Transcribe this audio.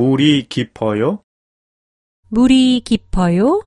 물이 깊어요? 물이 깊어요?